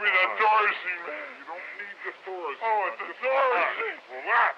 me that Dorsey, man. You don't need the Dorsey. Oh, it's a Dorsey. Relax.